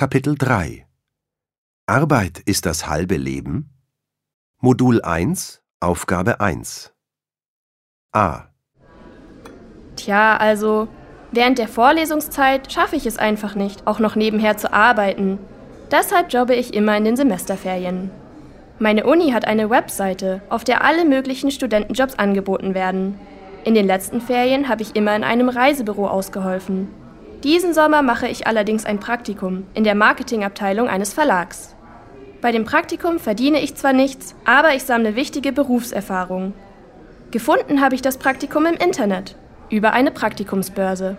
Kapitel 3 Arbeit ist das halbe Leben? Modul 1, Aufgabe 1 A. Tja, also, während der Vorlesungszeit schaffe ich es einfach nicht, auch noch nebenher zu arbeiten. Deshalb jobbe ich immer in den Semesterferien. Meine Uni hat eine Webseite, auf der alle möglichen Studentenjobs angeboten werden. In den letzten Ferien habe ich immer in einem Reisebüro ausgeholfen. Diesen Sommer mache ich allerdings ein Praktikum in der Marketingabteilung eines Verlags. Bei dem Praktikum verdiene ich zwar nichts, aber ich sammle wichtige Berufserfahrung. Gefunden habe ich das Praktikum im Internet, über eine Praktikumsbörse.